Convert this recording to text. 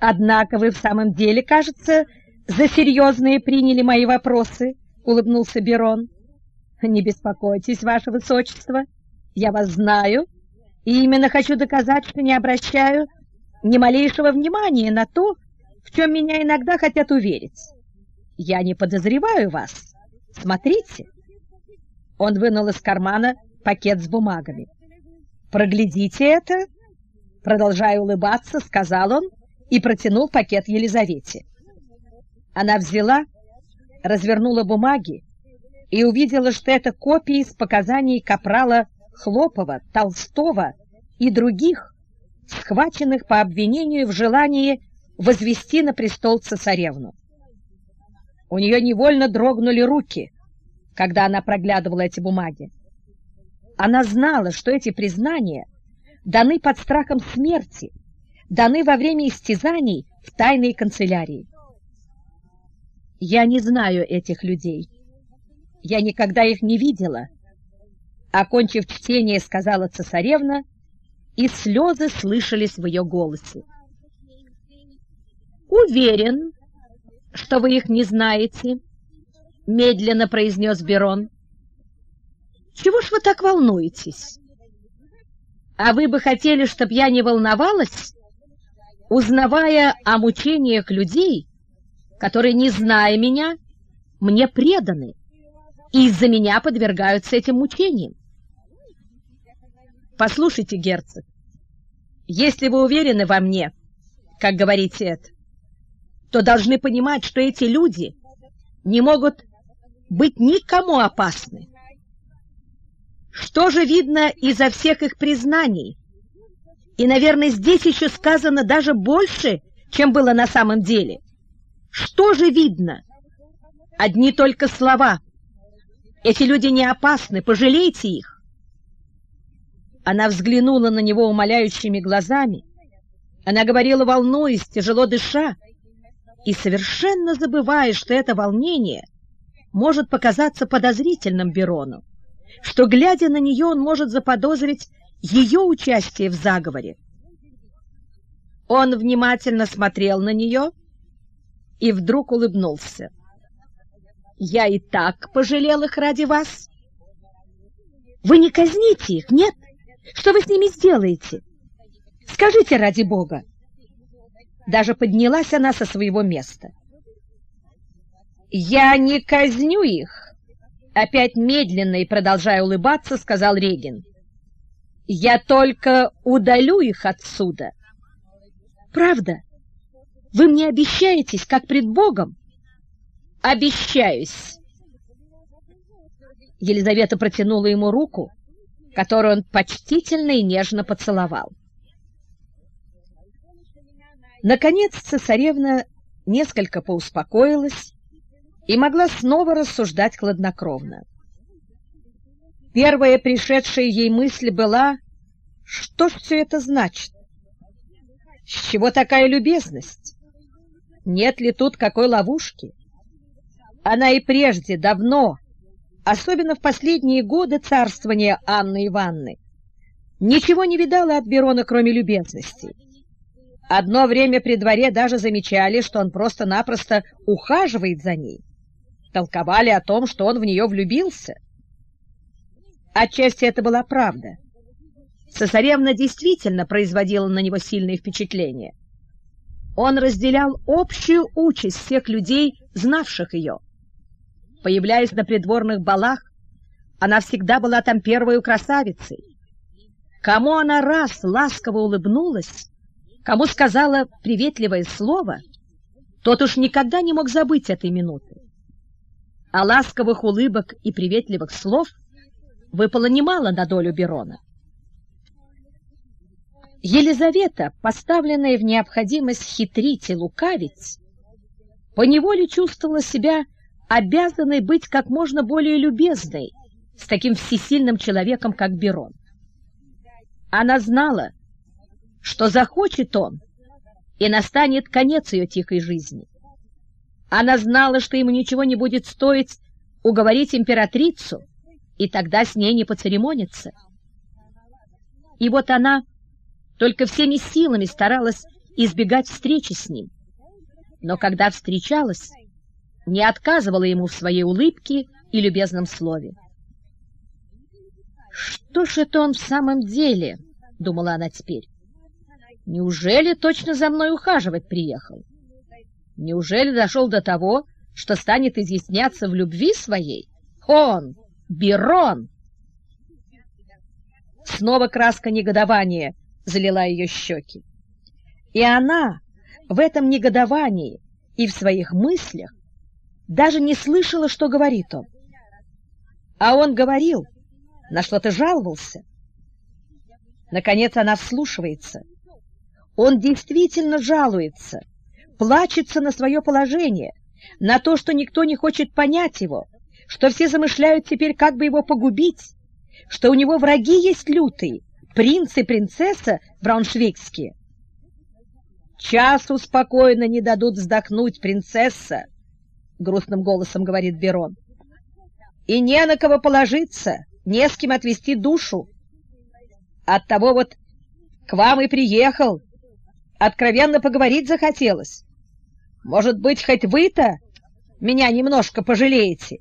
Однако вы в самом деле, кажется, за серьезные приняли мои вопросы, улыбнулся Берон. Не беспокойтесь, ваше высочество, я вас знаю, и именно хочу доказать, что не обращаю ни малейшего внимания на то, в чем меня иногда хотят уверить. Я не подозреваю вас. Смотрите. Он вынул из кармана пакет с бумагами. Проглядите это, продолжая улыбаться, сказал он и протянул пакет Елизавете. Она взяла, развернула бумаги и увидела, что это копии из показаний капрала Хлопова, Толстого и других, схваченных по обвинению в желании возвести на престол цесаревну. У нее невольно дрогнули руки, когда она проглядывала эти бумаги. Она знала, что эти признания даны под страхом смерти, даны во время истязаний в тайной канцелярии. Я не знаю этих людей. Я никогда их не видела. Окончив чтение, сказала цесаревна, и слезы слышались в ее голосе. «Уверен, что вы их не знаете», — медленно произнес Берон. «Чего ж вы так волнуетесь? А вы бы хотели, чтобы я не волновалась, узнавая о мучениях людей, которые, не зная меня, мне преданы и из-за меня подвергаются этим мучениям? Послушайте, герцог, если вы уверены во мне, как говорите это, то должны понимать, что эти люди не могут быть никому опасны. Что же видно изо всех их признаний? И, наверное, здесь еще сказано даже больше, чем было на самом деле. Что же видно? Одни только слова. Эти люди не опасны, пожалейте их. Она взглянула на него умоляющими глазами. Она говорила, волнуясь, тяжело дыша, и совершенно забывая, что это волнение может показаться подозрительным Берону, что, глядя на нее, он может заподозрить ее участие в заговоре. Он внимательно смотрел на нее и вдруг улыбнулся. «Я и так пожалел их ради вас. Вы не казните их, нет? Что вы с ними сделаете? Скажите ради Бога!» Даже поднялась она со своего места. «Я не казню их!» Опять медленно и продолжая улыбаться, сказал Регин. «Я только удалю их отсюда». «Правда? Вы мне обещаетесь, как пред Богом?» «Обещаюсь!» Елизавета протянула ему руку, которую он почтительно и нежно поцеловал. Наконец цесаревна несколько поуспокоилась и могла снова рассуждать хладнокровно. Первая пришедшая ей мысль была, что ж все это значит? С чего такая любезность? Нет ли тут какой ловушки? Она и прежде, давно, особенно в последние годы царствования Анны Ивановны, ничего не видала от Берона, кроме любезностей. Одно время при дворе даже замечали, что он просто-напросто ухаживает за ней. Толковали о том, что он в нее влюбился. Отчасти это была правда. Цесаревна действительно производила на него сильное впечатление. Он разделял общую участь всех людей, знавших ее. Появляясь на придворных балах, она всегда была там первой красавицей. Кому она раз ласково улыбнулась, Кому сказала приветливое слово, тот уж никогда не мог забыть этой минуты. А ласковых улыбок и приветливых слов выпало немало на долю Берона. Елизавета, поставленная в необходимость хитрить и лукавить, поневоле чувствовала себя обязанной быть как можно более любезной с таким всесильным человеком, как Берон. Она знала, что захочет он, и настанет конец ее тихой жизни. Она знала, что ему ничего не будет стоить уговорить императрицу, и тогда с ней не поцеремониться. И вот она только всеми силами старалась избегать встречи с ним. Но когда встречалась, не отказывала ему в своей улыбке и любезном слове. «Что ж это он в самом деле?» — думала она теперь. «Неужели точно за мной ухаживать приехал? Неужели дошел до того, что станет изъясняться в любви своей? Он, Берон!» Снова краска негодования залила ее щеки. И она в этом негодовании и в своих мыслях даже не слышала, что говорит он. А он говорил, на что-то жаловался. Наконец она вслушивается. Он действительно жалуется, плачется на свое положение, на то, что никто не хочет понять его, что все замышляют теперь, как бы его погубить, что у него враги есть лютые, принц и принцесса брауншвейгские. «Часу спокойно не дадут вздохнуть, принцесса!» — грустным голосом говорит Берон. «И не на кого положиться, не с кем отвести душу. Оттого вот к вам и приехал. Откровенно поговорить захотелось. Может быть, хоть вы-то меня немножко пожалеете?»